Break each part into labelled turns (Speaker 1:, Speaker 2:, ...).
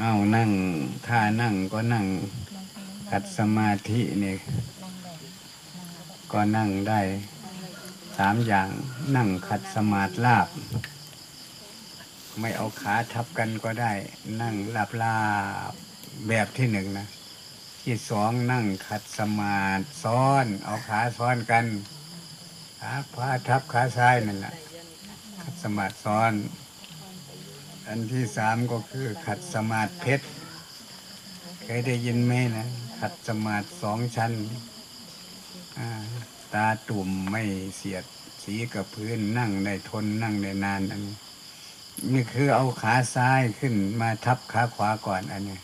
Speaker 1: เอานั่งท่านั่งก็นั่งขัดสมาธินี่ก็นั่งได้สามอย่างนั่งขัดสมาธิลาบ ไม่เอาขาทับกันก็ได้ นั่งลับลาบแบบที่หนึ่งนะ ที่สองนั่งขัดสมาธิซ้อน เอาขาซ้อนกันขาขวาทับขาซ้ายนั่นแหละขัดสมาธิซ้อน อันที่สามก็คือขัดสมาธิเพชร เคยได้ยินไหมนะ ขัดสมาธิสองชั้น ตาตุ่มไม่เสียดสีกับพื้นนั่งได้ทนนั่งได้นานอันนี้นี่คือเอาขาซ้ายขึ้นมาทับขาขวาก่อนอันนี้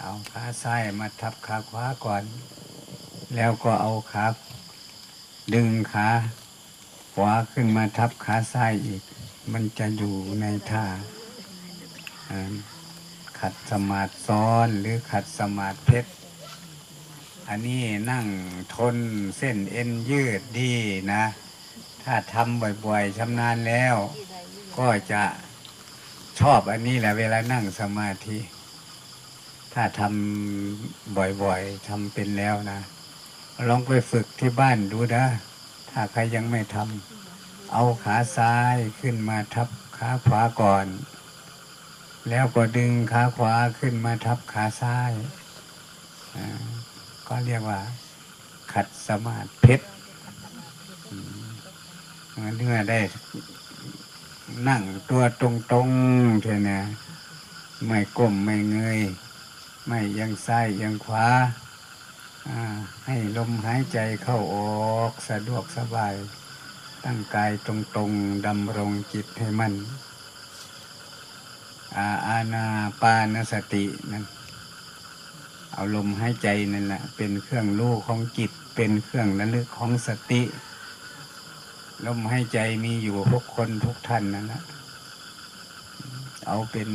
Speaker 1: เอาขาซ้ายมาทับขาขวาก่อน แล้วก็เอาขาดึงขาขวาขึ้นมาทับขาซ้ายอีก มันจะอยู่ในท่าขัดสมาธิซ้อนหรือขัดสมาธิเพชร อันนี้นั่งทนเส้นเอ็นยืดดีนะ ถ้าทำบ่อยๆชำนาญแล้ว ก็จะชอบอันนี้แหละเวลานั่งสมาธิ ถ้าทำบ่อยๆทำเป็นแล้วนะ ลองไปฝึกที่บ้านดูนะ ถ้าใครยังไม่ทำ เอาขาซ้ายขึ้นมาทับขาขวาก่อน แล้วก็ดึงขาขวาขึ้นมาทับขาซ้าย ก็เรียกว่า ขัดสมาธิเพชรเมื่อได้นั่งตัวตรงๆเถอะนะไม่ก้มไม่เงย ไม่ยังซ้ายยังขวาให้ลมหายใจเข้าออกสะดวกสบาย ตั้งกายตรงๆดำรงจิตให้มันอาอาณาปานสตินั้นเอาลมหายใจนั่นแหละเป็นเครื่องรู้ของจิต เป็นเครื่องระลึกของสติ ลมหายใจมีอยู่ทุกคนทุกท่านนั่นแหละเอาเป็น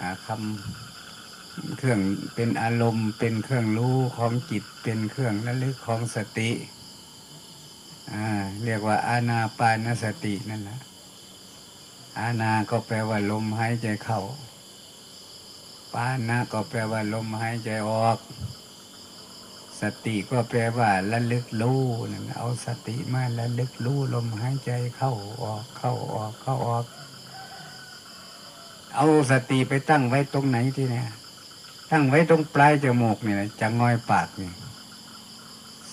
Speaker 1: อาคำเครื่องเป็นอารมณ์ เป็นเครื่องรู้ของจิต เป็นเครื่องระลึกของสติ เรียกว่าอาณาปานสตินั่นแหละอาณาก็แปลว่าลมหายใจเข้า ปานะก็แปลว่าลมหายใจออก สติก็แปลว่าระลึกรู้นั่นเอาสติมาระลึกรู้ลมหายใจเข้าออกเข้าออกเข้าออก เอาสติไปตั้งไว้ตรงไหนที่เนี่ย ตั้งไว้ตรงปลายจมูกนี่นะจะงอยปากนี่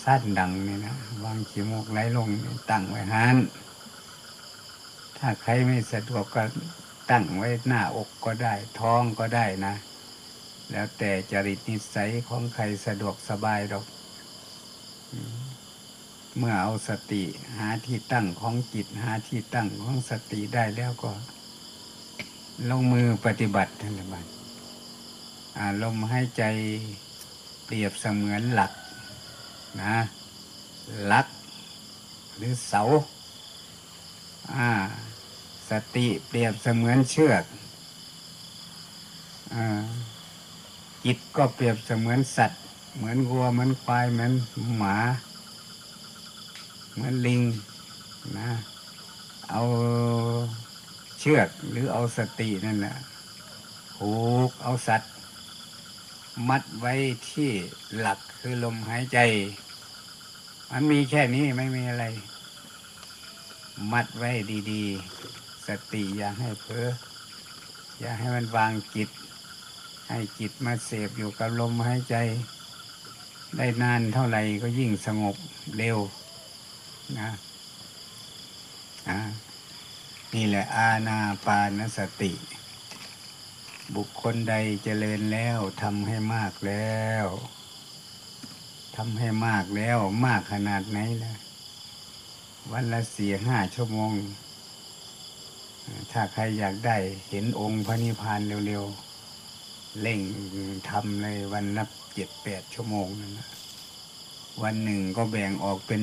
Speaker 1: สั้นดังนี่นะวางขี้มูกไหลลงตั้งไว้หันถ้าใครไม่สะดวกก็ตั้งไว้หน้าอกก็ได้ ท้องก็ได้นะ แล้วแต่จริตนิสัยของใครสะดวกสบายหรอกเมื่อเอาสติหาที่ตั้งของจิตหาที่ตั้งของสติได้แล้วก็ ลงมือปฏิบัติท่านละบัดอ่าลมให้ใจเปรียบเสมือนหลัก นะลัก หรือเสาอ่าสติเปรียบเสมือนเชือกอ่าจิตก็เปรียบเสมือนสัตว์ เหมือนวัวเหมือนควายเหมือนหมา เหมือนลิงนะเอาเชือกหรือเอาสตินั่นแหละผูกเอาสัตว์ มัดไว้ที่หลักคือลมหายใจ มันมีแค่นี้ไม่มีอะไร มัดไว้ดีๆ สติอย่าให้เพ้ออย่าให้มันวางจิต ให้จิตมาเสพอยู่กับลมหายใจ ได้นานเท่าไหร่ก็ยิ่งสงบเร็วนะนี่แหละอาณาปานสติ บุคคลใดเจริญแล้วทำให้มากแล้วทำให้มากแล้วมากขนาดไหนล่ะ วันละสี่ห้าชั่วโมง ถ้าใครอยากได้เห็นองค์พระนิพพานเร็วๆ เร่งทำเลยวันละเจ็ดแปดชั่วโมงนั่นนะวันหนึ่งก็แบ่งออกเป็น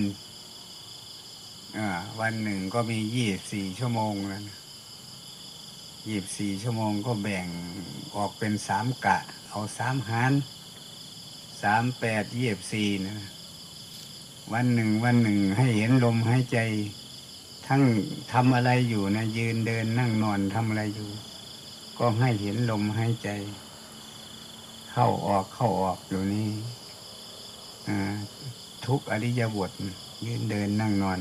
Speaker 1: วันหนึ่งก็มียี่สี่ชั่วโมงนั่น ยี่สี่ชั่วโมงก็แบ่งออกเป็นสามกะ เอาสามหารสามแปดยี่สี่นะวันหนึ่งวันหนึ่งให้เห็นลมหายใจ ทั้งทำอะไรอยู่นะ ยืนเดินนั่งนอนทำอะไรอยู่ ก็ให้เห็นลมหายใจ เข้าออกเข้าออกอยู่นี่ทุกอริยบทยืนเดินนั่งนอน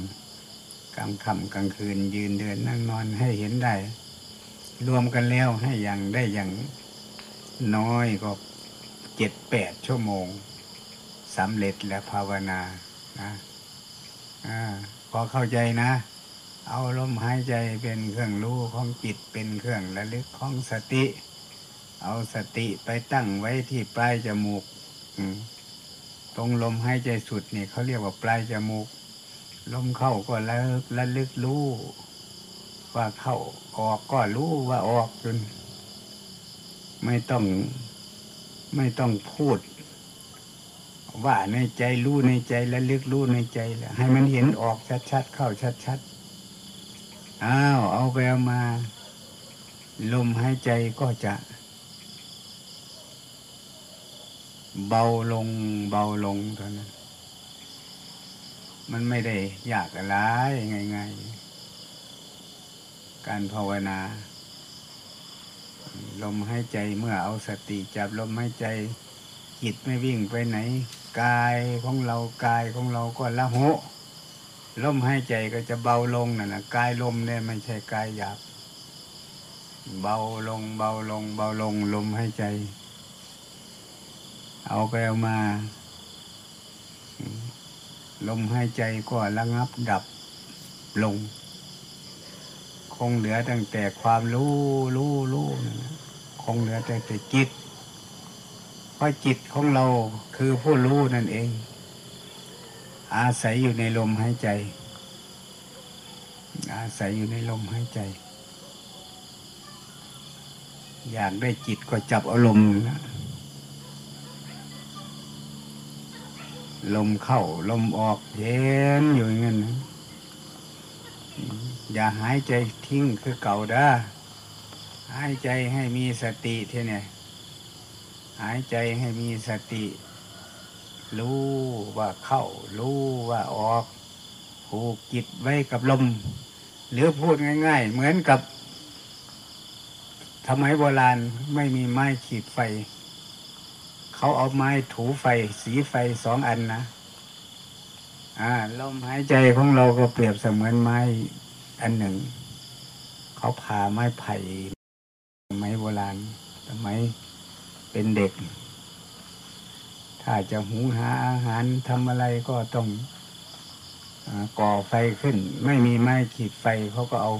Speaker 1: กลางค่ำกลางคืน ยืนเดินนั่งนอนให้เห็นได้ รวมกันแล้วให้อย่างได้อย่างน้อยก็เจ็ดแปดชั่วโมงสำเร็จแล้วภาวนานะอาพอเข้าใจนะ เอาลมหายใจเป็นเครื่องรู้ของจิตเป็นเครื่องระลึกของสติ เอาสติไปตั้งไว้ที่ปลายจมูกตรงลมหายใจสุดนี่เขาเรียกว่าปลายจมูก ลมเข้าก็ระลึกระลึกรู้ ว่าเข้าออกก็รู้ว่าออกจน ไม่ต้องไม่ต้องพูด ว่าในใจรู้ในใจและลึกรู้ในใจแหละให้มันเห็นออกชัดๆเข้าชัดๆอ้าวเอาไปเอามา ลมหายใจก็จะเบาลงเบาลงเท่านั้น มันไม่ได้ยากอะไรง่ายๆ การภาวนา ลมหายใจเมื่อเอาสติจับลมหายใจจิตไม่วิ่งไปไหน กายของเรากายของเราก็ละโหลมหายใจก็จะเบาลงนั่นนะกายลมเนี่ยไม่ใช่กายหยาบเบาลงเบาลง เบาลงลมหายใจ เอาไปเอามา ลมหายใจก็ระงับดับลง งเหลือตั้งแต่ความรู้รู้รู้คงเหลือแต่แต่จิตเพราะจิตของเราคือผู้รู้นั่นเอง อาศัยอยู่ในลมหายใจ อาศัยอยู่ในลมหายใจ อยากได้จิตก็จับอารมณ์นะลมเข้าลมออกเย็นอยู่อย่างนั้นนะ อย่าหายใจทิ้งคือเก่าด้อหายใจให้มีสติเท่านี่หายใจให้มีสติ รู้ว่าเข้า รู้ว่าออกผูกจิตไว้กับลม หรือพูดง่าย ๆ เหมือนกับทำไมโบราณไม่มีไม้ขีดไฟ เขาเอาไม้ถูไฟ สีไฟสองอันนะอ่าลมหายใจของเราก็เปรียบเสมือนไม้ อันหนึ่ง เขาผ่าไม้ไผ่สมัยโบราณสมัยเป็นเด็ก ถ้าจะหุงหาอาหารทำอะไรก็ต้องอก่อไฟขึ้น ไม่มีไม้ขีดไฟเขาก็เอา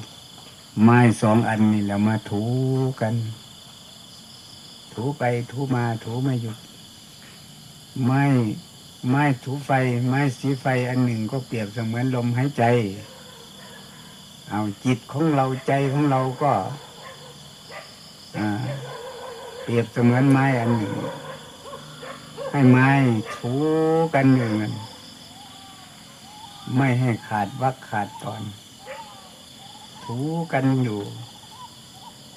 Speaker 1: ไม้สองอันนี่แหละมาถูกัน ถูไปถูมาถูไม่หยุด ไม้ไม้ถูไฟ ไม้สีไฟอันหนึ่งก็เปรียบเสมือนลมหายใจ เอาจิตของเราใจของเราก็เปรียบเสมือนไม้อันหนึ่งให้ไม้ถูกันอยู่นั่นไม่ให้ขาดวักขาดตอน ถูกันอยู่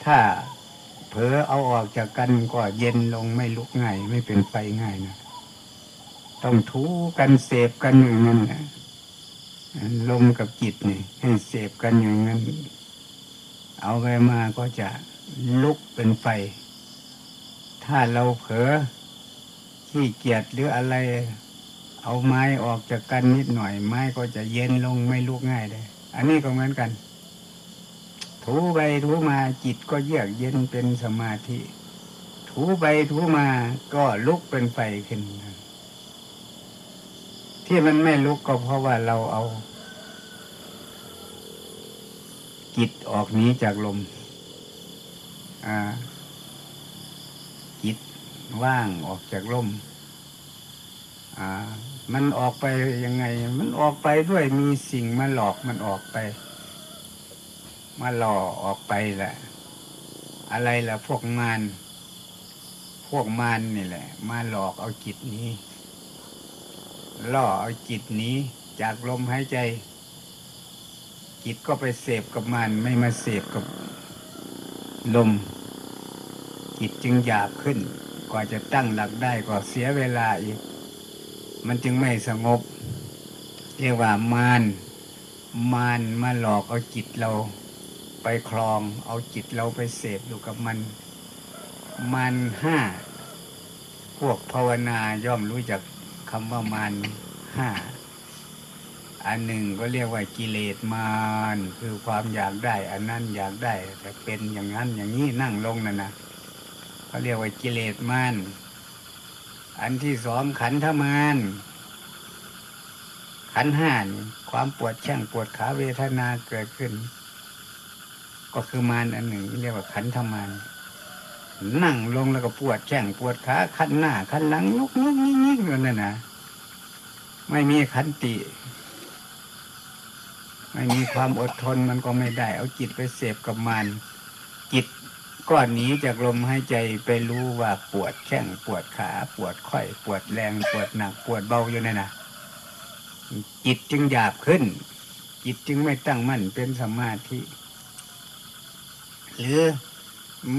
Speaker 1: ถ้าเผลอเอาออกจากกันก็เย็นลงไม่ลุกง่าย ไม่เป็นไฟง่ายนะต้องถูกันเสพกันอยู่นั่นแหละ ลมกับจิตนี่ให้เสพกันอย่างนั้น เอาไปมาก็จะลุกเป็นไฟ ถ้าเราเผลอขี้เกียจหรืออะไร เอาไม้ออกจากกันนิดหน่อย ไม้ก็จะเย็นลงไม่ลุกง่ายเลย อันนี้ก็เหมือนกัน ถูไปถูมาจิตก็เยือกเย็นเป็นสมาธิ ถูไปถูมาก็ลุกเป็นไฟขึ้น ที่มันไม่ลุกก็เพราะว่าเราเอาจิตออกหนี้จากลม อ่า จิตว่างออกจากลม อ่า มันออกไปยังไง มันออกไปด้วยมีสิ่งมาหลอกมันออกไป มาหล่อออกไปแหละ อะไรล่ะพวกมาร พวกมารนี่แหละ มาหลอกเอาจิตนี้ ล่อเอาจิตนี้จากลมหายใจ จิตก็ไปเสพกับมันไม่มาเสพกับลม จิตจึงหยาบขึ้น กว่าจะตั้งหลักได้ก็เสียเวลาอีก มันจึงไม่สงบ เรียกว่ามารมารมาหลอกเอาจิตเราไปคลองเอาจิตเราไปเสพอยู่กับมัน มันห้า พวกภาวนาย่อมรู้จัก คำว่ามันห้าอันหนึ่งก็เรียกว่ากิเลสมารคือความอยากได้ อันนั้นอยากได้ แต่เป็นอย่างนั้นอย่างนี้นั่งลงนั่นนะเขาเรียกว่ากิเลสมารอันที่สองขันธมารขันห้านี่ความปวดแข้งปวดขาเวทนาเกิดขึ้น ก็คือมารอันหนึ่งเรียกว่าขันธมาร นั่งลงแล้วก็ปวดแข้งปวดขาคันหน้าคันหลังลุกยิกยิกยิกนั่นน่ะนะไม่มีขันติ ไม่มีความอดทนมันก็ไม่ได้ เอาจิตไปเสพกับมัน จิตก้อนนี้จากลมหายใจไปรู้ว่าปวดแข้งปวดขา ปวดไข้ปวดแรงปวดหนัก ปวดเบาอยู่นั่นนะจิตจึงหยาบขึ้น จิตจึงไม่ตั้งมั่นเป็นสมาธิ หรือ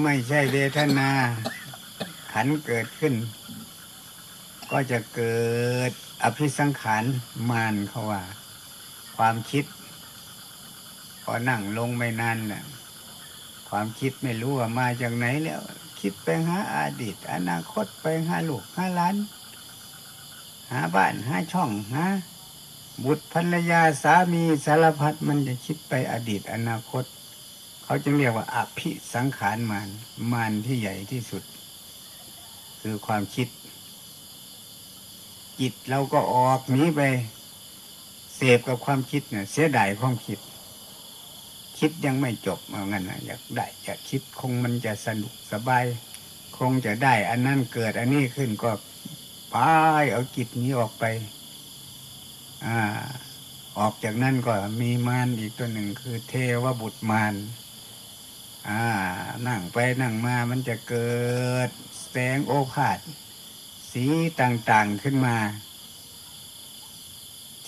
Speaker 1: ไม่ใช่เวทนา ขันเกิดขึ้น ก็จะเกิดอภิสังขารมานเขาว่า ความคิด พอนั่งลงไม่นานน่ะความคิดไม่รู้ว่ามาจากไหนแล้ว คิดไปหาอาดีต อนาคตไปหาลูกหาหลาน หาบ้านหาช่องหาบุตรภรรยาสามีสารพัดมันจะคิดไปอดีตอนาคต เขาจึงเรียกว่าอภิสังขารมานมานที่ใหญ่ที่สุด คือความคิด จิตเราก็ออกหนีไป เสพกับความคิดเนี่ยเสียดายความคิด คิดยังไม่จบเอางั้นนะอยากได้อยากคิดคงมันจะสนุกสบาย คงจะได้ อันนั้นเกิด อันนี้ขึ้นก็ไปเอาจิตนี้ออกไป อ่าออกจากนั้นก็มีมารอีกตัวหนึ่งคือเทวบุตรมาร อ่า นั่งไปนั่งมามันจะเกิดแสงโอภาสสีต่างๆขึ้นมา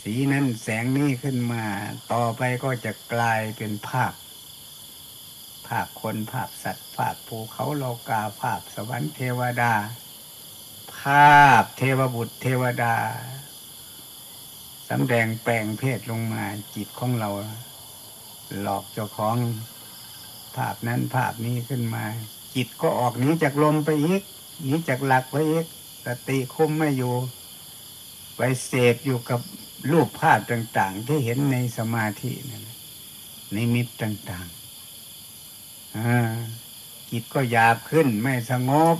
Speaker 1: สีนั้นแสงนี้ขึ้นมา ต่อไปก็จะกลายเป็นภาพ ภาพคนภาพสัตว์ ภาพภูเขาโลกาภาพสวรรค์เทวดา ภาพเทวบุตรเทวดาสำแดงแปลงเพศลงมาจิตของเรา หลอกเจ้าของ ภาพนั้นภาพนี้ขึ้นมา จิตก็ออกหนีจากลมไปอีกหนีจากหลักไปอีกสติคุมไม่อยู่ ไปเสพอยู่กับรูปภาพต่าง ๆ ที่เห็นในสมาธินั่นในมิตต่างๆจิตก็หยาบขึ้นไม่สงบ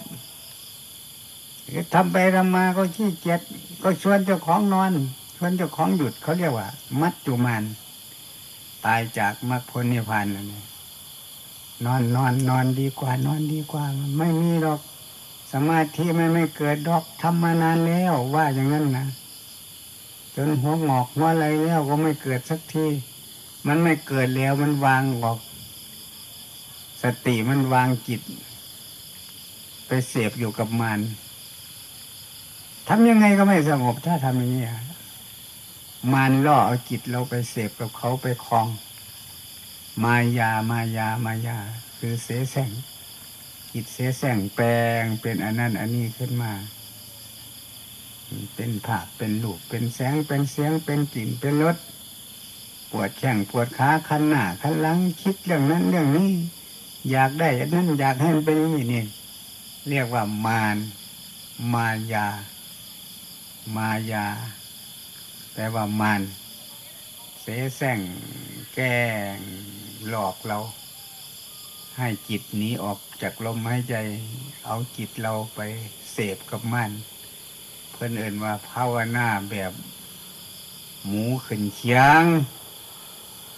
Speaker 1: ทำไปทำมาก็ขี้เกียจก็ชวนเจ้าของนอน ชวนเจ้าของหยุดเขาเรียกว่า มัจจุมานตายจากมรรคผลนิพพานนั่นเอง นอนนอนนอนดีกว่านอนดีกว่า ไม่มีหรอกสมาธิไม่ไม่เกิดดอกทำมานานแล้วว่าอย่างนั้นนะจนหัวงอกหัวอะไรแล้วก็ไม่เกิดสักทีมันไม่เกิดแล้วมันวางออก สติมันวางจิต ไปเสพอยู่กับมันทำยังไงก็ไม่สงบถ้าทำอย่างนี้มันล่อเอาจิตเราไปเสพกับเขาไปคลอง มายามายามายา คือเสแสร้งจิตเสแสร้งแปลงเป็นอันนั้นอันนี้ขึ้นมา เป็นภาพเป็นรูปเป็นแสงเป็นเสียงเป็นกลิ่นเป็นรสปวดแข้งปวดขาคันหน้าคันหลังคิดเรื่องนั้นเรื่องนี้ อยากได้อันนั้นอยากให้มันเป็นอย่างนี้นี่เรียกว่ามารมายา มายาแปลว่ามารเสแสร้งแกง หลอกเรา ให้จิตหนีออกจากลมหายใจ เอาจิตเราไปเสพกับมัน เพื่อนเอื่นว่าภาวนาแบบหมูขึ้นเขียง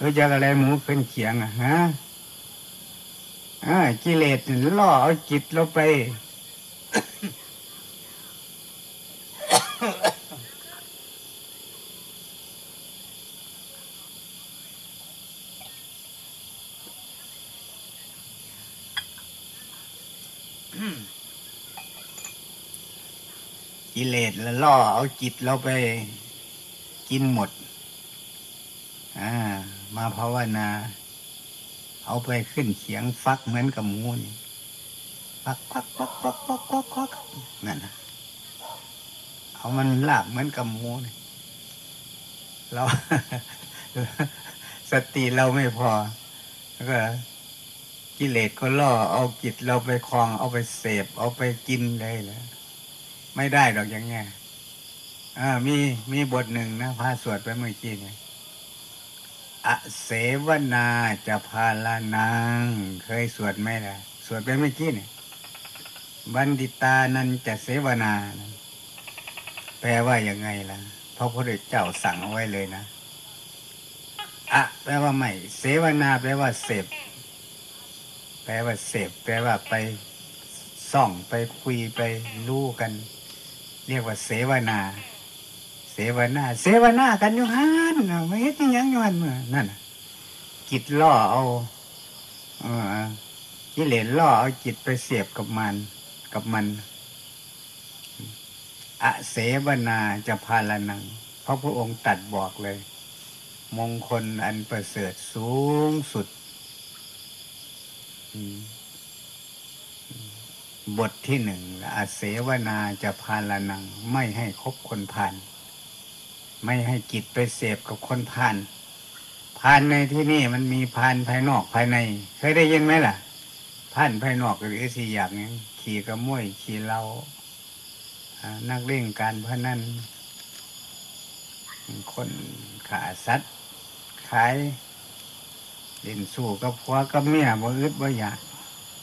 Speaker 1: รู้จักอะไรหมูขึ้นเขียงอะฮะอ่ากิเลสล่อเอาจิตเราไป กิเลสแล้วล่อเอาจิตเราไปกินหมด อ่า มาภาวนา เอาไปขึ้นเขียงฟักเหมือนกับหมูนี่ฟักฟักฟักฟักฟักฟักฟักนั่นนะเอามันลาบเหมือนกับหมูนี่เราสติเราไม่พอแล้วก็กิเลสก็ล่อเอาจิตเราไปคลองเอาไปเสพเอาไปกินเลยแหละ ไม่ได้หรอกอย่างเงี้ยอ่ามีมีบทหนึ่งนะพาสวดไปเมื่อกี้เนี่ยอเสวนาจะพาลานังเคยสวดไหมล่ะ สวดไปเมื่อกี้เนี่ยบัณฑิตานันจะเสวนา แปลว่าอย่างไงล่ะพระพุทธเจ้าสั่งเอาไว้เลยนะอะแปลว่าไม่เสวนาแปลว่าเสพแปลว่าเสพแปลว่าไปส่องไปคุยไปรู้กัน เรียกว่าเสวนา เสวนา เสวนากันอยู่ฮันไม่เห็นยังอยู่ฮันนั่นจิตล่อเอาอกิเลสล่อเอาจิตไปเสียบกับมันกับมันอเสวนาจะพาลนังเพราะพระองค์ตัดบอกเลย มงคลอันประเสริฐสูงสุด บทที่หนึ่งอาเสวนาจะพาลนังไม่ให้คบคนผ่าน ไม่ให้จิตไปเสพกับคนผ่านพานในที่นี่มันมีพานภายนอกภายใน เคยได้ยินไหมล่ะพานภายนอกหรือสี่อย่างนี้ขี่กระมวยขี่เล้านักเล่งการพนันคนขาสัตว์ขายเล่นสู้กับผัวกับเมียบ่อึดบ่อยาก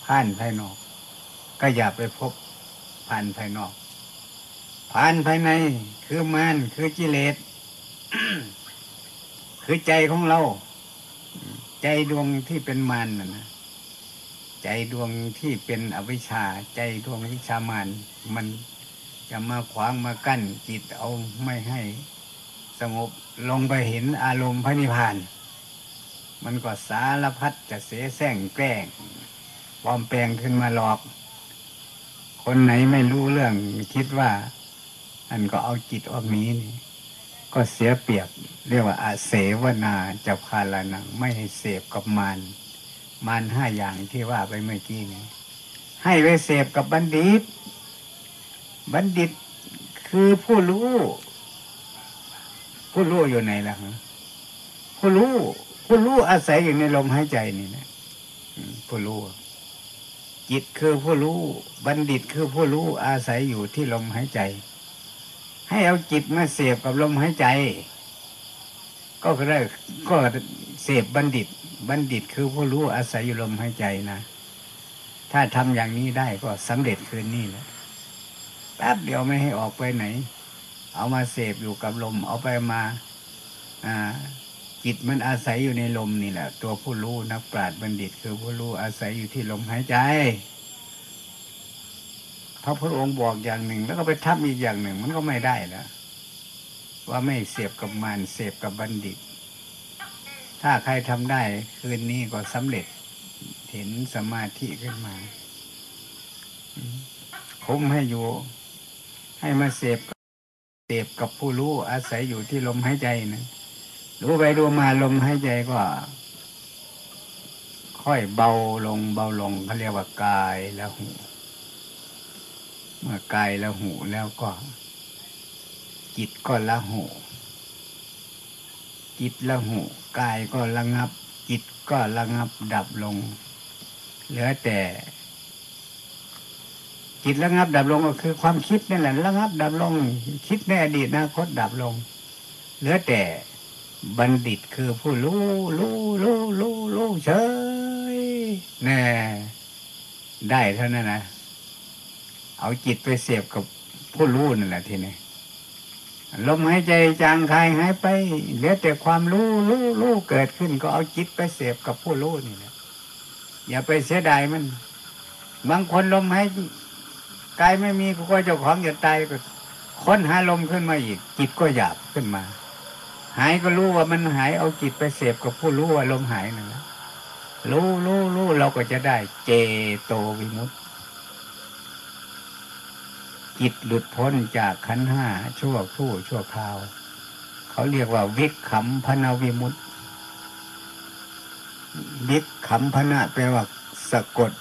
Speaker 1: ผ่านภายนอก ก็อย่าไปพบผ่านภายนอก ผ่านภายในคือมานคือกิเลสคือใจของเรา ใจดวงที่เป็นมานนะนะใจดวงที่เป็นอวิชชา ใจดวงวิชามานมันจะมาขวางมากั้นจิตเอาไม่ให้สงบลงไปเห็นอารมณ์พระนิพพาน มันก็สารพัดจะเสียแสงแกล้งปลอมแปลงขึ้นมาหลอก คนไหนไม่รู้เรื่องคิดว่า อันก็เอาจิตออกนี้นี่ก็เสียเปรียบ เรียกว่าอาเสวนาจะพาลานังไม่ให้เสพกับมารมารห้าอย่างที่ว่าไปเมื่อกี้นี้ให้ไปเสพกับบัณฑิต บัณฑิตคือผู้รู้ ผู้รู้อยู่ไหนล่ะผู้รู้ผู้รู้อาศัยอยู่ในลมหายใจนี่นะผู้รู้ จิตคือผู้รู้บัณฑิตคือผู้รู้อาศัยอยู่ที่ลมหายใจ ให้เอาจิตมาเสพกับลมหายใจ ก็ได้ก็เสพบัณฑิต บัณฑิตคือผู้รู้อาศัยอยู่ลมหายใจนะถ้าทำอย่างนี้ได้ก็สำเร็จคืนนี้แหละแป๊บเดียวไม่ให้ออกไปไหน เอามาเสพอยู่กับลมเอาไปมาอ่า จิตมันอาศัยอยู่ในลมนี่แหละ ตัวผู้รู้นักปราชญ์บัณฑิต คือผู้รู้อาศัยอยู่ที่ลมหายใจพระพุทธองค์บอกอย่างหนึ่ง แล้วก็ไปทับอีกอย่างหนึ่ง มันก็ไม่ได้แล้วว่าไม่เสียบกับมันเสพกับบัณฑิต ถ้าใครทำได้คืนนี้ก็สำเร็จเห็นสมาธิขึ้นมาคุ้มให้อยู่ ให้มาเสพเสพกับผู้รู้อาศัยอยู่ที่ลมหายใจนะ รู้ไปดูมาลมหายใจก็ ค่อยเบาลงเบาลงเขาเรียกว่ากายแล้วหู เมื่อกายแล้วหูแล้วก็ จิตก็ละหู จิตละหูกายก็ระงับ จิตก็ระงับดับลง เหลือแต่จิตระงับดับลงก็คือความคิดนั่นแหละระงับดับลง คิดในอดีตอนาคตดับลง เหลือแต่ บัณฑิตคือผู้รู้รู้รู้รู้รู้เฉยแน่ได้เท่านั้นนะเอาจิตไปเสียบกับผู้รู้นั่นแหละทีนี้ลมหายใจจางคายหายไปเหลือแต่ความรู้รู้รู้เกิดขึ้น ก็เอาจิตไปเสียบกับผู้รู้นี่นะอย่าไปเสียดายมัน บางคนลมหายกายไม่มีก็เจ้าของจะตายก็ค้นหาลมขึ้นมาอีก จิตก็หยาบขึ้นมา หายก็รู้ว่ามันหายเอาจิตไปเสพกับผู้รู้ว่าลมหายนั่นแหละรู้รู้รู้เราก็จะได้เจโตวิมุตติจิตหลุดพ้นจากขันห้าชั่วครู่ชั่วคราว เขาเรียกว่า วิกขำพนาวิมุตติวิกขำพนะแปลว่าสะกด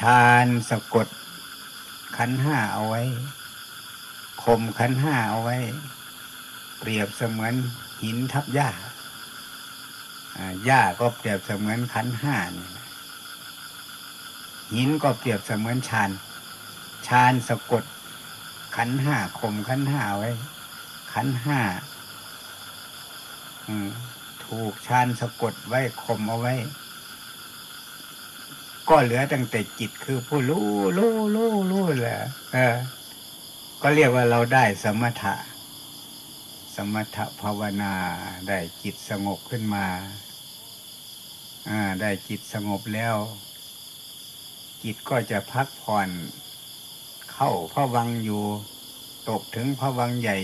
Speaker 1: ฌานสะกดขันห้าเอาไว้ข่มขันห้าเอาไว้ เปรียบเสมือนหินทับหญ้าหญ้าก็เปรียบเสมือนขันห้านี่หินก็เปรียบเสมือนชานชานสะกดขันห้าข่มขันห้าไว้ ขันห้าถูกชานสะกดไว้ข่มเอาไว้ ก็เหลือตั้งแต่จิตคือผู้รู้รู้รู้รู้แหละเออ ก็เรียกว่าเราได้สมถะ สมถภาวนาได้จิตสงบขึ้นมาได้จิตสงบแล้ว จิตก็จะพักผ่อน เข้าพระวังอยู่ตกถึงพระวังใหญ่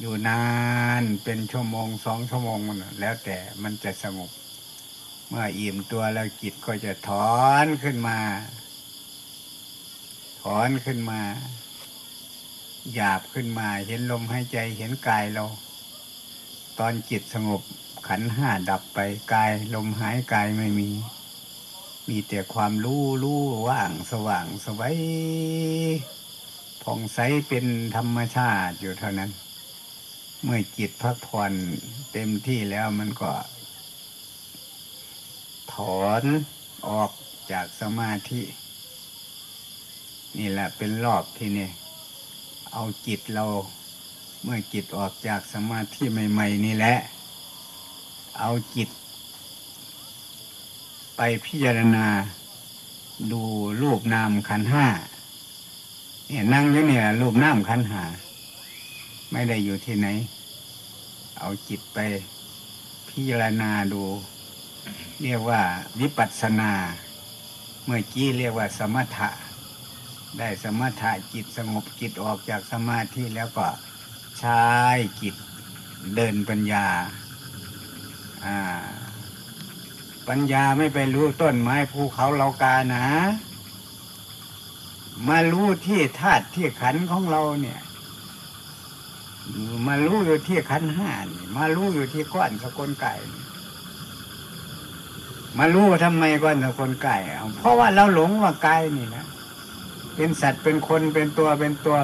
Speaker 1: อยู่นานเป็นชั่วโมงสองชั่วโมงมันแล้วแต่มันจะสงบ เมื่ออิ่มตัวแล้วจิตก็จะถอนขึ้นมา ถอนขึ้นมา หยาบขึ้นมา เห็นลมหายใจเห็นกายเรา ตอนจิตสงบขันห้าดับไปกายลมหายกายไม่มี มีแต่ความรู้รู้ว่างสว่างสวัยผ่องใสเป็นธรรมชาติอยู่เท่านั้น เมื่อจิตพักผ่อนเต็มที่แล้วมันก็ ถอนออกจากสมาธิ นี่แหละเป็นรอบที่นี่ เอาจิตเราเมื่อจิตออกจากสมาธิใหม่ ๆ นี่แหละ เอาจิต ไปพิจารณา ดูรูปนามขันห้าเนี่ยนั่งอยู่เนี่ยรูปนามขันหา ไม่ได้อยู่ที่ไหน เอาจิตไปพิจารณาดู เรียกว่าวิปัสสนา เมื่อกี้เรียกว่าสมถะ ได้สมถะจิตสงบจิตออกจากสมาธิแล้วก็ใช้จิตเดินปัญญา ปัญญาไม่ไปรู้ต้นไม้ภูเขาเรากานะ มารู้ที่ธาตุที่ขันของเราเนี่ย มารู้อยู่ที่ขันห้านี่มารู้อยู่ที่ก้อนสกลไก่มารู้ทำไมก้อนสกลไก่เอาเพราะว่าเราหลงว่ากายนี่นะ เป็นสัตว์เป็นคนเป็นตัวเป็นตัว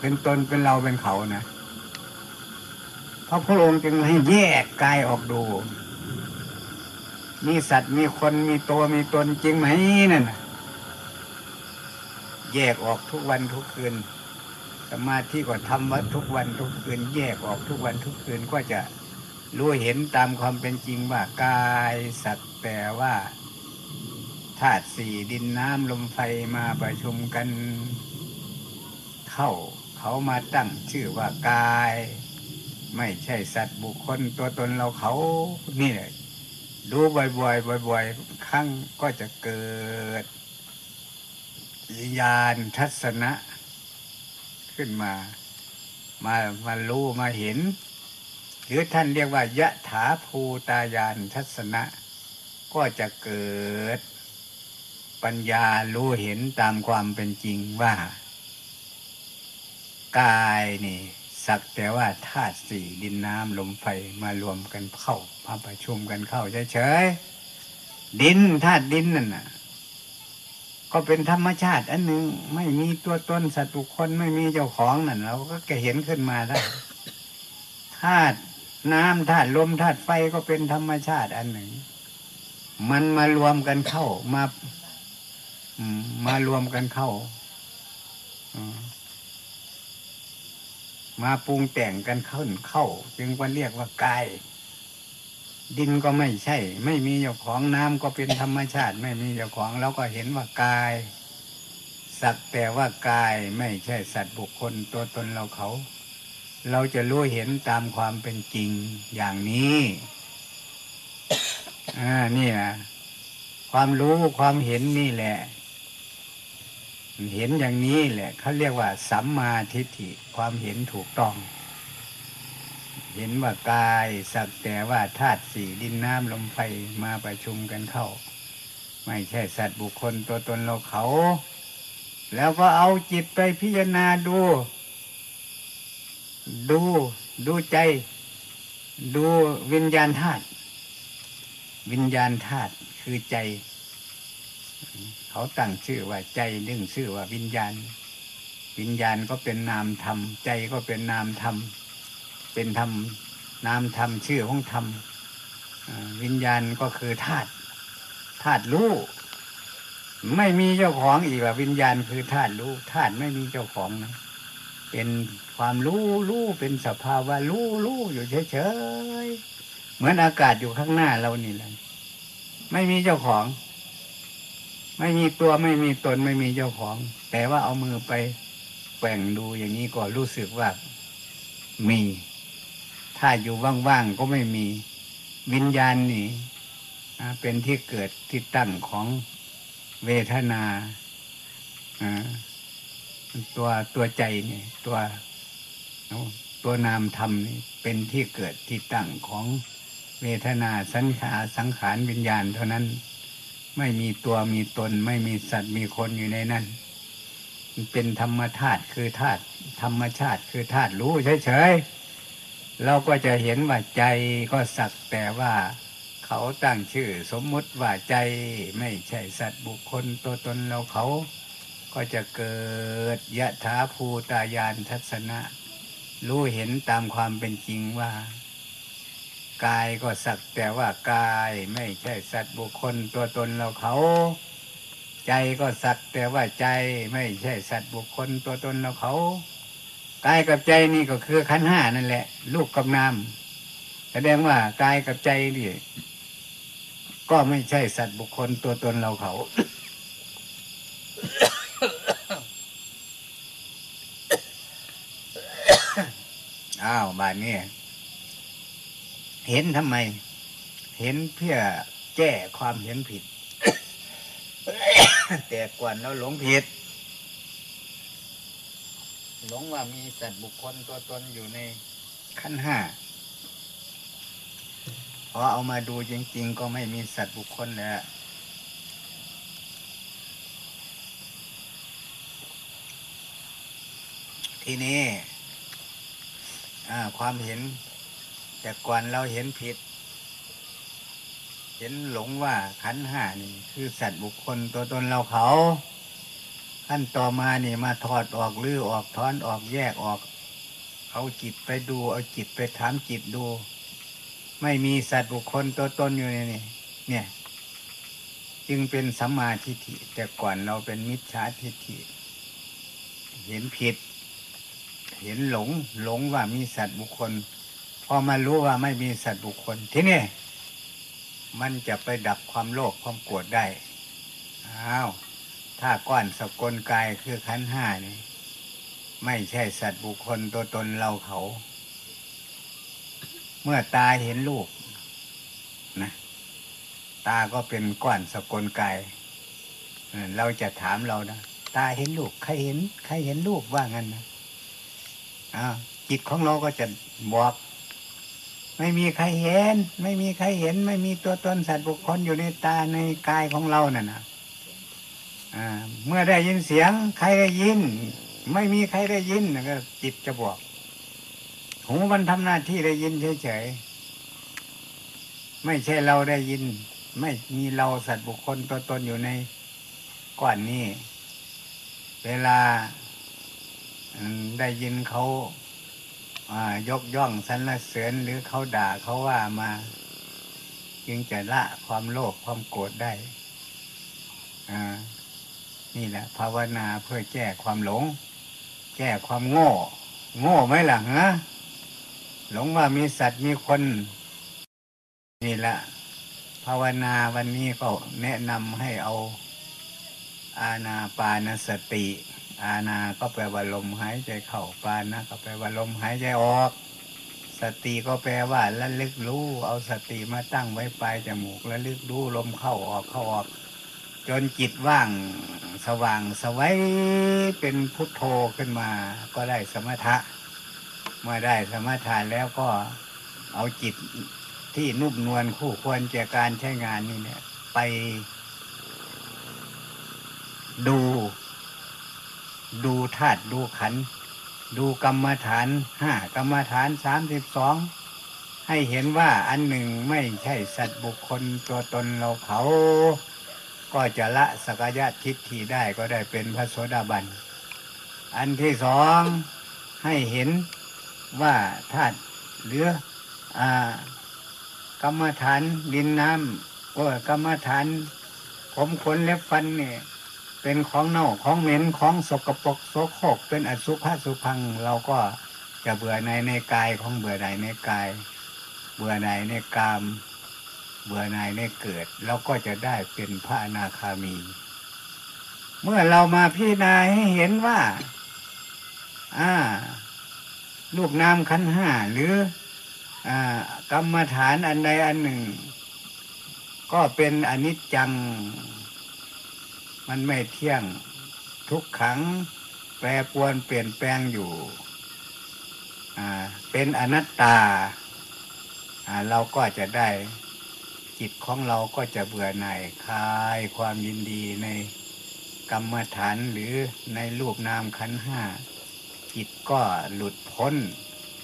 Speaker 1: เป็นตนเป็นเราเป็นเขานะเพราะพระองค์จึงให้แยกกายออกดู มีสัตว์มีคนมีตัวมีตนจริงไหมนั่นน่ะแยกออกทุกวันทุกคืนสมาธิก็ทำวัดทุกวันทุกคืน แยกออกทุกวันทุกคืนก็จะรู้เห็นตามความเป็นจริงว่ากายสัตว์แปลว่า ธาตุสี่ดินน้ำลมไฟมาประชุมกัน เข้าเขามาตั้งชื่อว่ากาย ไม่ใช่สัตว์บุคคลตัวตนเราเขานี่แหละดูบ่อยๆบ่อยๆครั้งก็จะเกิดญาณทัศนะ ขึ้นมา มามารู้มาเห็น หรือท่านเรียกว่ายะถาภูตายานทัศนะ ก็จะเกิด ปัญญารู้เห็นตามความเป็นจริงว่า กายนี่ สักแต่ว่าธาตุสี่ดินน้ำลมไฟมารวมกันเข้ามาประชุมกันเข้าเฉยๆดินธาตุดินนั่นน่ะ ก็เป็นธรรมชาติอันหนึ่งไม่มีตัวตนสัตว์บุคคลไม่มีเจ้าของนั่นเราก็จะเห็นขึ้นมาได้ธาตุน้ำธาตุลมธาตุไฟก็เป็นธรรมชาติอันหนึ่ง มันมารวมกันเข้ามา มารวมกันเข้ามาปรุงแต่งกันเข้าเข้า จึงว่าเรียกว่ากาย ดินก็ไม่ใช่ ไม่มีเจ้าของน้ำก็เป็นธรรมชาติ ไม่มีเจ้าของเราก็เห็นว่ากาย สักแต่ว่ากายไม่ใช่สัตว์บุคคลตัวตนเราเขา เราจะรู้เห็นตามความเป็นจริงอย่างนี้อ่านี่นะความรู้ความเห็นนี่แหละ เห็นอย่างนี้แหละเขาเรียกว่า สัมมาทิฏฐิความเห็นถูกต้อง เห็นว่ากายสักแต่ว่าธาตุสี่ดินน้ำลมไฟมาประชุมกันเข้า ไม่ใช่สัตว์บุคคลตัวตนเราเขา แล้วก็เอาจิตไปพิจารณาดู ดูดูใจ ดูวิญญาณธาตุวิญญาณธาตุคือใจ เขาตั้งชื่อว่าใจนึ่งชื่อว่าวิญญาณ วิญญาณก็เป็นนามธรรม ใจก็เป็นนามธรรม เป็นธรรมนามธรรมชื่อของธรรมวิญญาณก็คือธาตุธาตุรู้ไม่มีเจ้าของอีกว่าวิญญาณคือธาตุรู้ธาตุไม่มีเจ้าของนะเป็นความรู้รู้เป็นสภาวะรู้รู้อยู่เฉยๆเหมือนอากาศอยู่ข้างหน้าเรานี่แหละไม่มีเจ้าของ ไม่มีตัวไม่มีตนไม่มีเจ้าของ แต่ว่าเอามือไปแกว่งดูอย่างนี้ก็รู้สึกว่ามี ถ้าอยู่ว่างๆก็ไม่มีวิญญาณนี่เป็นที่เกิดที่ตั้งของเวทนาตัวตัวใจนี่ตัวตัวนามธรรมนี่เป็นที่เกิดที่ตั้งของเวทนาสัญขาสังขารวิญญาณเท่านั้น ไม่มีตัวมีตน ไม่มีสัตว์มีคนอยู่ในนั้นมันเป็นธรรมธาตุคือธาตุธรรมชาติคือธาตุรู้เฉยๆเราก็จะเห็นว่าใจก็สักแต่ว่าเขาตั้งชื่อสมมุติว่าใจไม่ใช่สัตว์บุคคลตัวตนเราเขาก็จะเกิดยะถาภูตายานทัศนะ รู้เห็นตามความเป็นจริงว่า กายก็สักแต่ว่ากายไม่ใช่สัตว์บุคคลตัวตนเราเขา ใจก็สักแต่ว่าใจไม่ใช่สัตว์บุคคลตัวตนเราเขากายกับใจนี่ก็คือขันห้านั่นแหละลูกกับนามแสดงว่ากายกับใจนี่ก็ไม่ใช่สัตว์บุคคลตัวตนเราเขา อ้าวบานนี้ เห็นทำไม เห็นเพื่อแก้ความเห็นผิด แต่ก่อนเราหลงผิด หลงว่ามีสัตว์บุคคลตัวตนอยู่ในขั้นห้าพอเอามาดูจริง ๆ ก็ไม่มีสัตว์บุคคลแล้วทีนี้ความเห็น แต่ก่อนเราเห็นผิด เห็นหลงว่าขันห้านี่ คือสัตว์บุคคลตัวตนเราเขาขั้นต่อมานี่มาถอดออกลื้อออกถอนออกแยกออก เอาจิตไปดูเอาจิตไปถามจิตดู ไม่มีสัตว์บุคคลตัวตนอยู่ในนี่เนี่ย จึงเป็นสัมมาทิฏฐิแต่ก่อนเราเป็นมิจฉาทิฏฐิเห็นผิด เห็นหลงหลงว่ามีสัตว์บุคคล พอมารู้ว่าไม่มีสัตว์บุคคลที่นี่มันจะไปดับความโลภความโกรธได้อ้าวถ้าก้อนสกลกายคือขันห้านี่ไม่ใช่สัตว์บุคคลตัวตนเราเขา เมื่อตาเห็นรูปนะ ตาก็เป็นก้อนสกลกายเออเราจะถามเรานะตาเห็นรูปใครเห็น ใครเห็นรูปว่างั้นนะอ้าวจิตของเราก็จะบอก ไม่มีใครเห็น ไม่มีใครเห็น ไม่มีตัวตนสัตว์บุคคลอยู่ในตาในกายของเราเนั่นนะเมื่อได้ยินเสียง ใครได้ยิน ไม่มีใครได้ยินก็จิตจะบอกหูมันทำหน้าที่ได้ยินเฉยๆไม่ใช่เราได้ยิน ไม่มีเราสัตว์บุคคลตัวตนอยู่ในก้อนนี้ เวลาได้ยินเขา ยกย่องสรรเสริญหรือเขาด่าเขาว่ามา จึงจะละความโลภความโกรธได้นี่แหละ ภาวนาเพื่อแก้ความหลง แก้ความโง่ โง่ไหมล่ะฮะหลงว่ามีสัตว์มีคน นี่แหละภาวนาวันนี้ก็แนะนำให้เอาอาณาปานสติ อาณาก็แปลว่าลมหายใจเข้าปานะก็แปลว่าลมหายใจออก สติก็แปลว่าระลึกรู้ เอาสติมาตั้งไว้ปลายจมูกระลึกรู้ลมเข้าออกเข้าออก จนจิตว่างสว่างสวัยเป็นพุทโธขึ้นมา ก็ได้สมถะเมื่อได้สมถะแล้วก็เอาจิตที่นุ่มนวลคู่ควรแก่การใช้งานนี่เนี่ย ไปดู ดูธาตุดูขัน ดูกรรมฐานห้ากรรมฐานสามสิบสองให้เห็นว่าอันหนึ่งไม่ใช่สัตว์บุคคลตัวตนเราเขา ก็จะละสกยะทิฏฐิได้ก็ได้เป็นพระโสดาบัน อันที่สองให้เห็นว่าธาตุหรืออกรรมฐานดินน้ำก็กรรมฐานผมขนเล็บฟันเนี่ย เป็นของเน่าของเหม็นของสกปรกโสโครกเป็นอสุภะสุพัง เราก็จะเบื่อในในกายของเบื่อใดในกาย เบื่อในในกาม เบื่อในในเกิดเราก็จะได้เป็นพระอนาคามี เมื่อเรามาพิจารณาให้เห็นว่า อ่าลูกน้ำขันห้าหรืออ่ากรรมฐานอันใดอันหนึ่ง ก็เป็นอนิจจัง มันไม่เที่ยงทุกขัง แปรปวนเปลี่ยนแปลงอยู่ เป็นอนัตตา เราก็จะได้จิตของเราก็จะเบื่อหน่ายคลายความยินดีในกรรมฐานหรือในรูปนามขันห้า จิตก็หลุดพ้น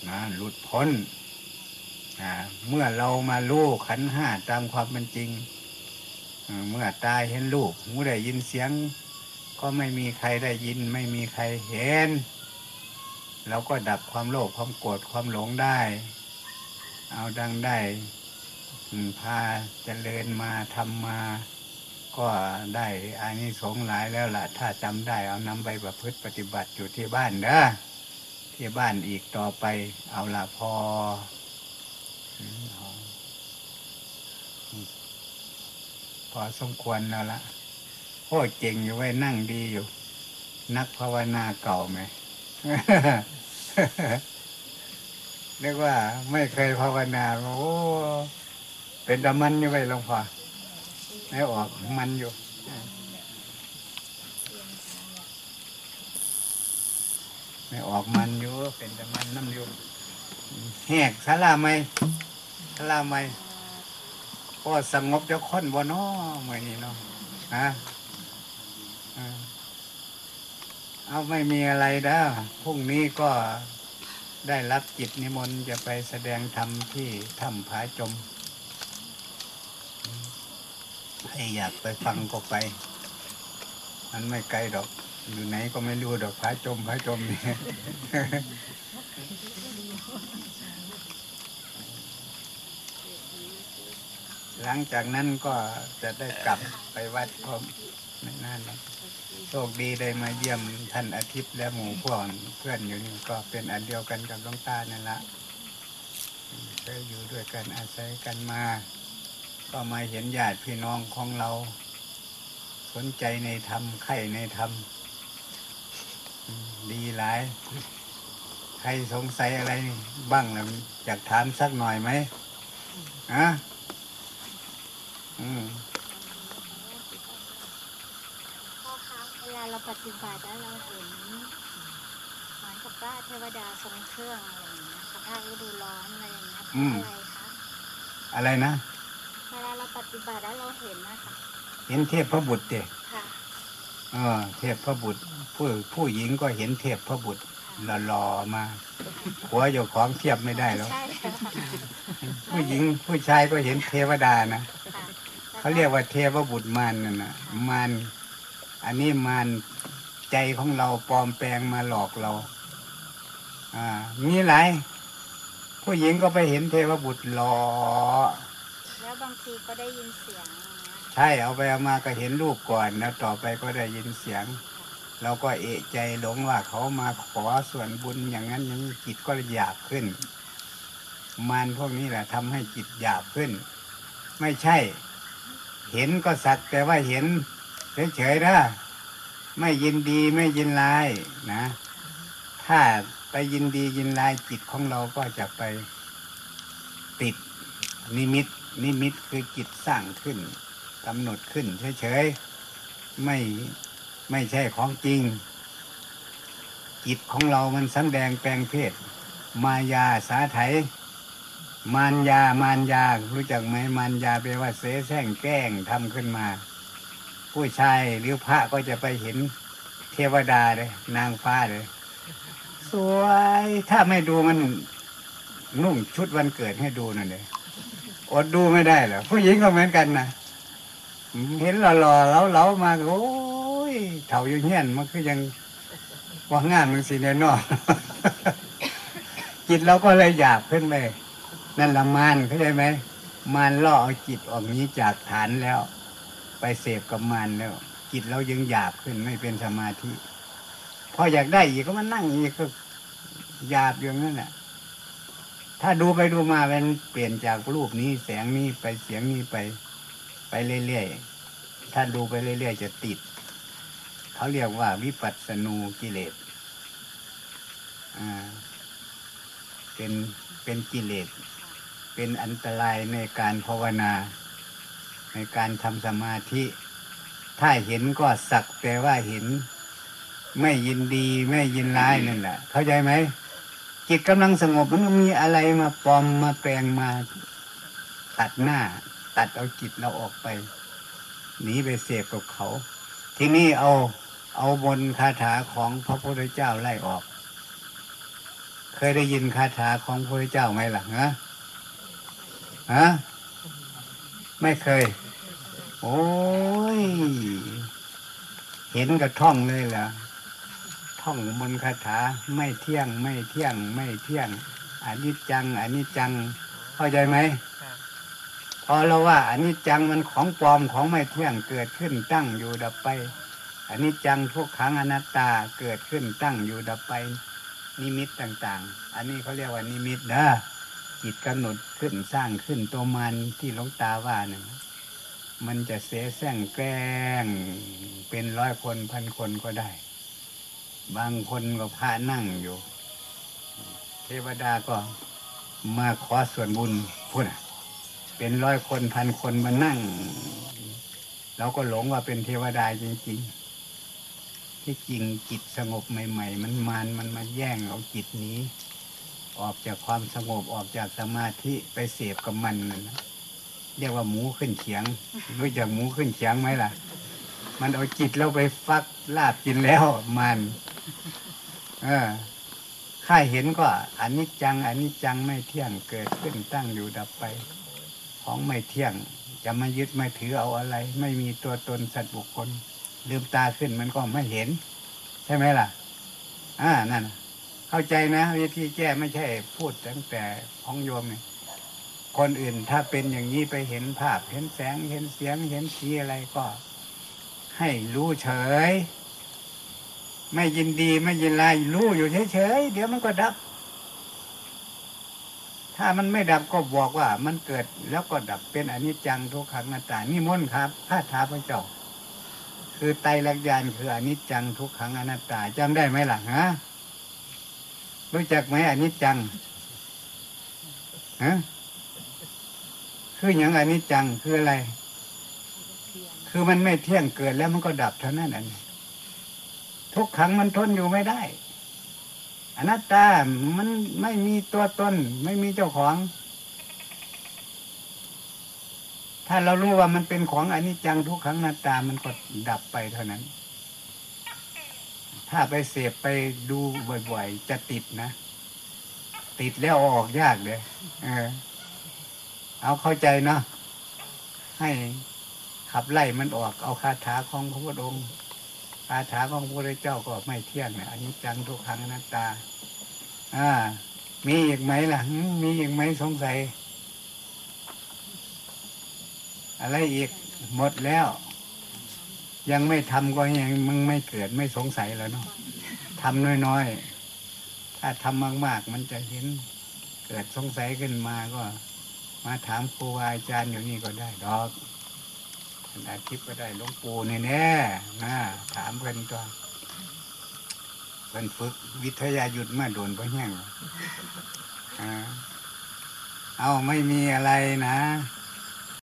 Speaker 1: นะหลุดพ้น เมื่อเรามารู้ขันห้าตามความเป็นจริง เมื่อตายเห็นรูปหูได้ยินเสียง ก็ไม่มีใครได้ยิน ไม่มีใครเห็นเราก็ดับความโลภความโกรธความหลงได้ เอาดังได้พาเจริญมาทำมา ก็ได้อานิสงส์หลายแล้วล่ะ ถ้าจำได้เอานำไปประพฤติปฏิบัติอยู่ที่บ้านเด้อที่บ้านอีกต่อไป เอาละพอม พอสมควรแล้วละโคตรเก่งอยู่ไว้ยนั่งดีอยู่ นักภาวนาเก่าไหมเรียกว่าไม่เคยภาวนาโอ้เป็นดมันอยู่ไว้ยหลวงพ่อไม่ออกมันอยู่ไม่ออกมันอยู่เป็นแต่มันน้ำอยู่แหกสาราไหมสาราไหม ก็สงบจะค้นบ่น้อเมื่อนี้เนาะฮะเอาไม่มีอะไรด้าพรุ่งนี้ก็ได้รับจิตนิมนต์จะไปแสดงธรรมที่ถ้ำผาจม ให้อยากไปฟังก็ไป มันไม่ไกลดอก อยู่ไหนก็ไม่รู้ดอกผาจมผาจมเนี่ย หลังจากนั้นก็จะได้กลับไปวัดพร้อมไม่นานแล้วโชคดีได้มาเยี่ยมท่านอาทิตย์และหมู่พวกเพื่อนอยู่นี่ก็เป็นอันเดียวกันกับหลวงตานั่นละเคยอยู่ด้วยกันอาศัยกันมา ก็มาเห็นญาติพี่น้องของเรา สนใจในธรรมใครในธรรม ดีหลาย ใครสงสัยอะไรบ้างนะอยากถามสักหน่อยไหมฮะ อืม
Speaker 2: พ่อคะเวลาเราปฏิบัติแล้วเราเห็นเหมือนกับว่าเทวดาทรงเครื่องอะไรอย่างเงี้ยค่ะถ้าฤดูร้อนอะไรอย่างเงี้ยเพราะอะไรคะ
Speaker 1: อะไรนะ
Speaker 2: เวลาเราปฏิบัติแล้วเราเห็นนะคะ
Speaker 1: เห็นเทพพระบุตรเด็
Speaker 2: ค่ะ
Speaker 1: เออเทพพระบุตร ผู้ผู้หญิงก็เห็นเทพพระบุตรหล่อๆมาหัวเจ้าของเทียบไม่ได้แล้ว
Speaker 2: ใช่ค่ะ
Speaker 1: ผู้หญิงผู้ชายก็เห็นเทวดานะ เขาเรียกว่าเทพบุตรมารนั่นนะมารอันนี้มารใจของเราปลอมแปลงมาหลอกเรา อ่า มีหลายผู้หญิงก็ไปเห็นเทพบุตรหล่อ
Speaker 2: แล้วบางทีก็ได้ยินเสียงอย่างเงี้ย
Speaker 1: ใช่เอาไปเอามาก็เห็นรูปก่อนแล้วต่อไปก็ได้ยินเสียง เราก็เอะใจหลงว่าเขามาขอส่วนบุญอย่างนั้นอย่างนี้จิตก็หยาบขึ้น มารพวกนี้แหละทำให้จิตหยาบขึ้น ไม่ใช่ เห็นก็สักแต่ว่าเห็นเฉยๆนะไม่ยินดีไม่ยินลายนะ ถ้าไปยินดียินลายจิตของเราก็จะไปติดนิมิต นิมิตคือจิตสร้างขึ้นกำหนดขึ้นเฉยๆไม่ไม่ใช่ของจริง จิตของเรามันสังแดงแปลงเพศ มายาสาไถ มารยามารยารู้จักไหมมารยาแปลว่าเสแสร้งแกล้งทำขึ้นมา ผู้ชายหรือพระก็จะไปเห็นเทวดาเลยนางฟ้าเลยสวยถ้าไม่ดูมันนุ่งชุดวันเกิดให้ดูนั่นเลยอดดูไม่ได้เหรอผู้หญิงก็เหมือนกันนะเห็นหล่อๆเหลาๆมาโอ้ยเถ่าอยู่เงี้ยนมันคือยังว่างานมันสิเนยนอจิตเราก็เลยหยาบขึ้นไป นั่นละมานเข้าใจไหมมารล่อเอาจิตออกนี้จากฐานแล้ว ไปเสพกับมารแล้วจิตเรายังหยาบขึ้นไม่เป็นสมาธิพออยากได้อีกก็มานั่งอีกก็หยาบอย่างนั้นแหละถ้าดูไปดูมามันเปลี่ยนจากรูปนี้แสงนี้ไปเสียงนี้ไปไปเรื่อยๆ ถ้าดูไปเรื่อยๆ จะติด เขาเรียกว่าวิปัสสนูกิเลส อ่า เป็นเป็นกิเลส เป็นอันตรายในการภาวนา ในการทำสมาธิ ถ้าเห็นก็สักแต่ว่าเห็น ไม่ยินดีไม่ยินร้ายนั่นแหละเข้าใจไหมจิตกำลังสงบมันมีอะไรมาปลอมมาแปลงมาตัดหน้า ตัดเอาจิตเราออกไปหนีไปเสพกับเขา ที่นี่เอาเอาบนคาถาของพระพุทธเจ้าไล่ออก เคยได้ยินคาถาของพระพุทธเจ้าไหมล่ะฮะ ฮะไม่เคย โอ้ย เห็นกับท่องเลยเหรอท่องบนคาถาไม่เที่ยงไม่เที่ยงไม่เที่ยงอนิจจังอนิจจังเข้าใจไหมพอเราว่าอนิจจังมันของปลอมของไม่เที่ยงเกิดขึ้นตั้งอยู่ดับไปอนิจจังทุกขังอนัตตาเกิดขึ้นตั้งอยู่ดับไป นิมิตต่าง ๆ อันนี้เขาเรียกว่านิมิตนะ จิตกำหนดขึ้นสร้างขึ้นตัวมันที่ลงตาว่าเนี่ยมันจะเสแสร้งแกล้ง เป็นร้อยคนพันคนก็ได้ บางคนก็พระนั่งอยู่ เทวดาก็มาขอส่วนบุญพูดเป็นร้อยคนพันคนมานั่งเราก็หลงว่าเป็นเทวดาจริง ๆ ที่จริงจิตสงบใหม่ ๆ มันมานมันมาแย่งเอาจิตนี้ ออกจากความสงบออกจากสมาธิไปเสพกับมันนั่นนะเรียกว่าหมูขึ้นเขียงรู้จักหมูขึ้นเขียงไหมล่ะ มันเอาจิตเราไปฟักลาบกินแล้วมัน เออข้าเห็นก็อันนี้จังอันนี้จังไม่เที่ยงเกิดขึ้นตั้งอยู่ดับไป ของไม่เที่ยง จะมายึดมาถือเอาอะไร ไม่มีตัวตนสัตว์บุคคลลืมตาขึ้นมันก็ไม่เห็น ใช่ไหมล่ะ อ่านั่นน่ะ เข้าใจนะวิธีแก้ไม่ใช่พูดตั้งแต่ของโยมเนี่ยคนอื่นถ้าเป็นอย่างนี้ไปเห็นภาพ เห็นแสงเห็นเสียงเห็นสีอะไรก็ ให้รู้เฉย ไม่ยินดีไม่ยินร้ายรู้อยู่เฉยๆเดี๋ยวมันก็ดับ ถ้ามันไม่ดับก็บอกว่า มันเกิดแล้วก็ดับเป็นอนิจจังทุกขังอนัตตานี่มนครับพระถาพระเจ้า คือไตรลักษณ์ญาณคืออนิจจังทุกขังอนัตตาจำได้ไหมล่ะฮะ รู้จักไหมอนิจจังฮะคืออย่างอนิจจังคืออะไร คือมันไม่เที่ยงเกิดแล้วมันก็ดับเท่านั้นเองทุกขังมันทนอยู่ไม่ได้อนัตตา มันไม่มีตัวตน ไม่มีเจ้าของ ถ้าเรารู้ว่ามันเป็นของอนิจจังทุกขังอนัตตา มันก็ดับไปเท่านั้น ถ้าไปเสพไปดูบ่อยๆ จะติดนะ ติดแล้วออกยากเลยเออ เอาเข้าใจเนาะให้ขับไล่มันออกเอาคาถาของพระพุทธองค์คาถาของพระพุทธเจ้าก็ไม่เที่ยงนะอันนี้จังทุกขังนัตตา อ่า มีอีกไหมล่ะมีอีกไหมสงสัย อะไรอีกหมดแล้ว ยังไม่ทำก็ยังมึงไม่เกิดไม่สงสัยแล้วเนาะทำน้อยๆ ถ้าทำมากๆ มันจะเห็น เกิดสงสัยขึ้นมาก็ มาถามครูอาจารย์อยู่นี่ก็ได้ดอกท่านอาทิตย์ก็ได้หลวงปู่แน่ๆนะถามเพิ่นตัวเพิ่นฝึกวิทยาหยุดมาโดนเพราะแห้งเอาไม่มีอะไรนะ